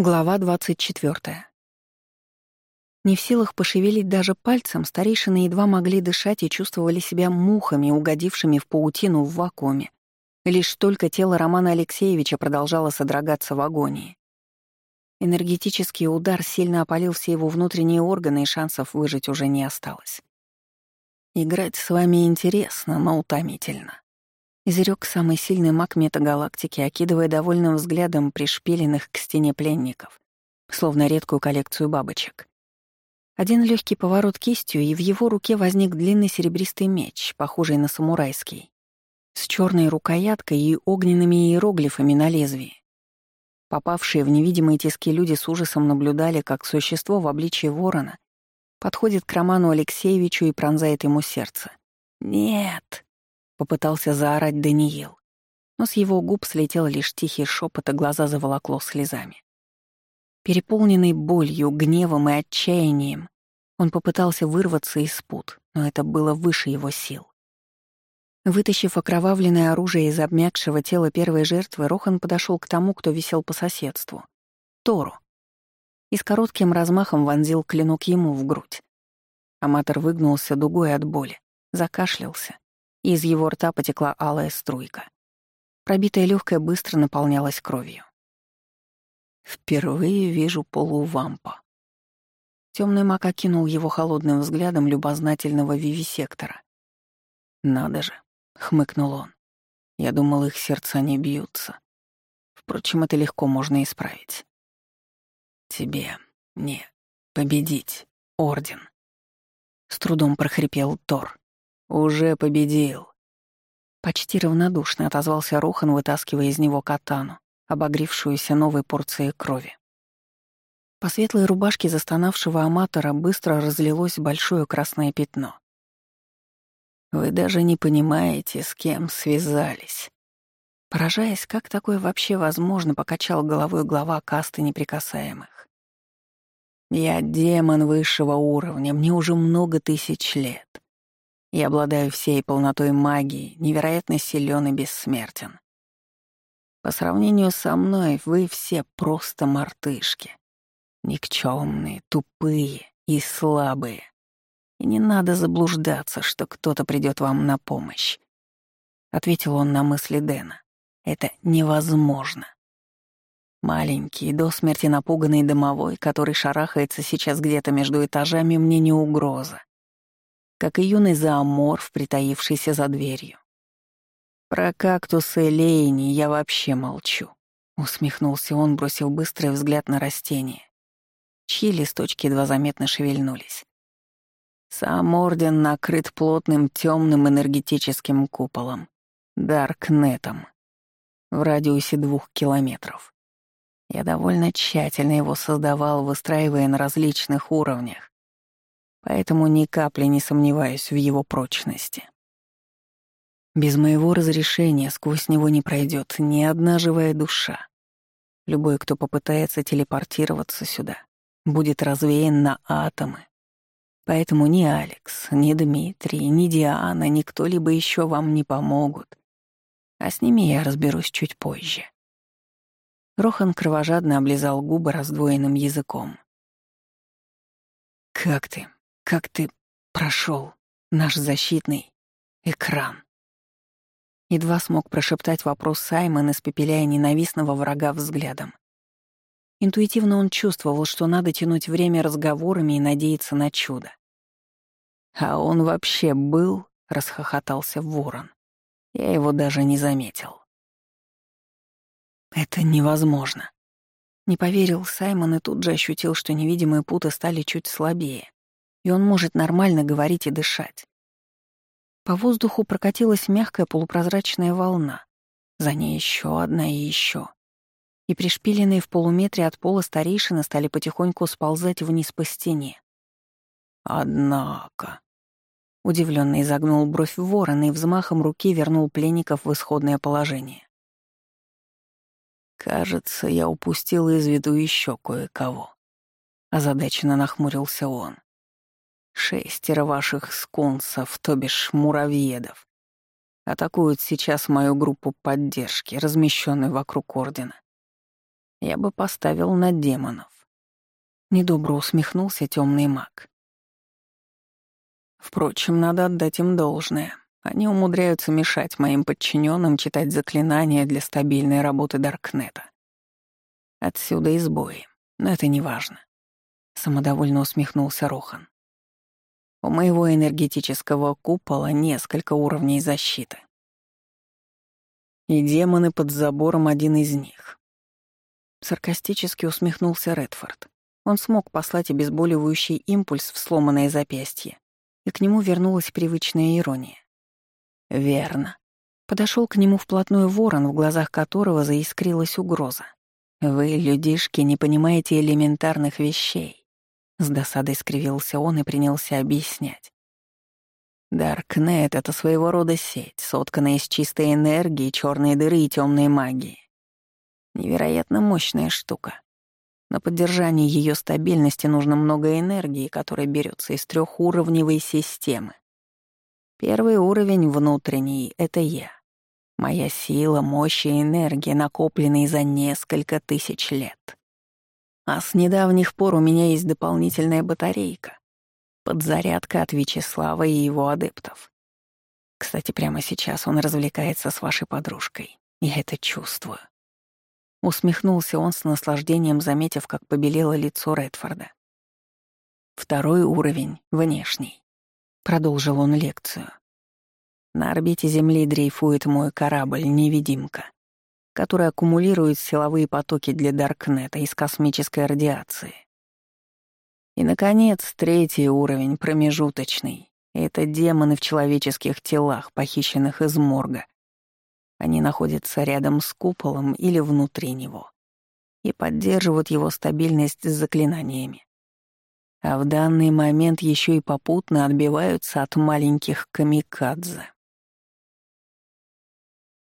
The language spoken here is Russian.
Глава 24. Не в силах пошевелить даже пальцем, старейшины едва могли дышать и чувствовали себя мухами, угодившими в паутину в вакууме. Лишь только тело Романа Алексеевича продолжало содрогаться в агонии. Энергетический удар сильно опалил все его внутренние органы, и шансов выжить уже не осталось. «Играть с вами интересно, но утомительно», Изрек самый сильный маг метагалактики, окидывая довольным взглядом пришпиленных к стене пленников, словно редкую коллекцию бабочек. Один легкий поворот кистью, и в его руке возник длинный серебристый меч, похожий на самурайский, с черной рукояткой и огненными иероглифами на лезвии. Попавшие в невидимые тиски люди с ужасом наблюдали, как существо в обличии ворона подходит к Роману Алексеевичу и пронзает ему сердце. «Нет!» Попытался заорать Даниил, но с его губ слетел лишь тихий шепот, а глаза заволокло слезами. Переполненный болью, гневом и отчаянием, он попытался вырваться из пут, но это было выше его сил. Вытащив окровавленное оружие из обмякшего тела первой жертвы, Рохан подошел к тому, кто висел по соседству — Тору. И с коротким размахом вонзил клинок ему в грудь. Аматор выгнулся дугой от боли, закашлялся из его рта потекла алая струйка. Пробитая легкая быстро наполнялась кровью. Впервые вижу полувампа. Темный маг окинул его холодным взглядом любознательного вивисектора. «Надо же», — хмыкнул он. «Я думал, их сердца не бьются. Впрочем, это легко можно исправить. Тебе не победить, Орден», — с трудом прохрипел Тор. «Уже победил». Почти равнодушно отозвался Рохан, вытаскивая из него катану, обогревшуюся новой порцией крови. По светлой рубашке застонавшего аматора быстро разлилось большое красное пятно. «Вы даже не понимаете, с кем связались». Поражаясь, как такое вообще возможно, покачал головой глава касты неприкасаемых. «Я демон высшего уровня, мне уже много тысяч лет. Я обладаю всей полнотой магии, невероятно силен и бессмертен. По сравнению со мной вы все просто мартышки. Никчемные, тупые и слабые. И не надо заблуждаться, что кто-то придет вам на помощь. Ответил он на мысли Дэна. Это невозможно. Маленький, до смерти напуганный домовой, который шарахается сейчас где-то между этажами, мне не угроза как и юный зооморф, притаившийся за дверью. Про кактусы Лейни я вообще молчу. Усмехнулся он, бросил быстрый взгляд на растение, чьи листочки едва заметно шевельнулись. Сам Орден накрыт плотным темным энергетическим куполом, Даркнетом, в радиусе двух километров. Я довольно тщательно его создавал, выстраивая на различных уровнях, поэтому ни капли не сомневаюсь в его прочности. Без моего разрешения сквозь него не пройдет ни одна живая душа. Любой, кто попытается телепортироваться сюда, будет развеян на атомы. Поэтому ни Алекс, ни Дмитрий, ни Диана, ни кто-либо еще вам не помогут. А с ними я разберусь чуть позже. Рохан кровожадно облизал губы раздвоенным языком. «Как ты?» Как ты прошел наш защитный экран? Едва смог прошептать вопрос Саймон, испепеляя ненавистного врага взглядом. Интуитивно он чувствовал, что надо тянуть время разговорами и надеяться на чудо. «А он вообще был?» — расхохотался ворон. Я его даже не заметил. «Это невозможно». Не поверил Саймон и тут же ощутил, что невидимые путы стали чуть слабее, и он может нормально говорить и дышать. По воздуху прокатилась мягкая полупрозрачная волна, за ней еще одна и еще. И пришпиленные в полуметре от пола старейшины стали потихоньку сползать вниз по стене. «Однако...» Удивленно изогнул бровь ворона и взмахом руки вернул пленников в исходное положение. «Кажется, я упустил из виду еще кое-кого», — озадаченно нахмурился он. Шестеро ваших скунсов, то бишь муравьедов, атакуют сейчас мою группу поддержки, размещенную вокруг Ордена. Я бы поставил на демонов. Недобро усмехнулся темный маг. Впрочем, надо отдать им должное. Они умудряются мешать моим подчиненным читать заклинания для стабильной работы Даркнета. Отсюда и сбои, но это не важно. Самодовольно усмехнулся Рохан. У моего энергетического купола несколько уровней защиты. И демоны под забором один из них. Саркастически усмехнулся Редфорд. Он смог послать обезболивающий импульс в сломанное запястье, и к нему вернулась привычная ирония. «Верно». Подошел к нему вплотную ворон, в глазах которого заискрилась угроза. «Вы, людишки, не понимаете элементарных вещей. С досадой скривился он и принялся объяснять. Даркнет — это своего рода сеть, сотканная из чистой энергии, черной дыры и темной магии. Невероятно мощная штука. На поддержание ее стабильности нужно много энергии, которая берется из трехуровневой системы. Первый уровень внутренний — это я. Моя сила, мощь и энергия, накопленные за несколько тысяч лет. А с недавних пор у меня есть дополнительная батарейка. Подзарядка от Вячеслава и его адептов. Кстати, прямо сейчас он развлекается с вашей подружкой. Я это чувствую. Усмехнулся он с наслаждением, заметив, как побелело лицо Редфорда. Второй уровень — внешний. Продолжил он лекцию. На орбите Земли дрейфует мой корабль-невидимка который аккумулирует силовые потоки для Даркнета из космической радиации. И, наконец, третий уровень, промежуточный. Это демоны в человеческих телах, похищенных из морга. Они находятся рядом с куполом или внутри него и поддерживают его стабильность с заклинаниями. А в данный момент еще и попутно отбиваются от маленьких камикадзе.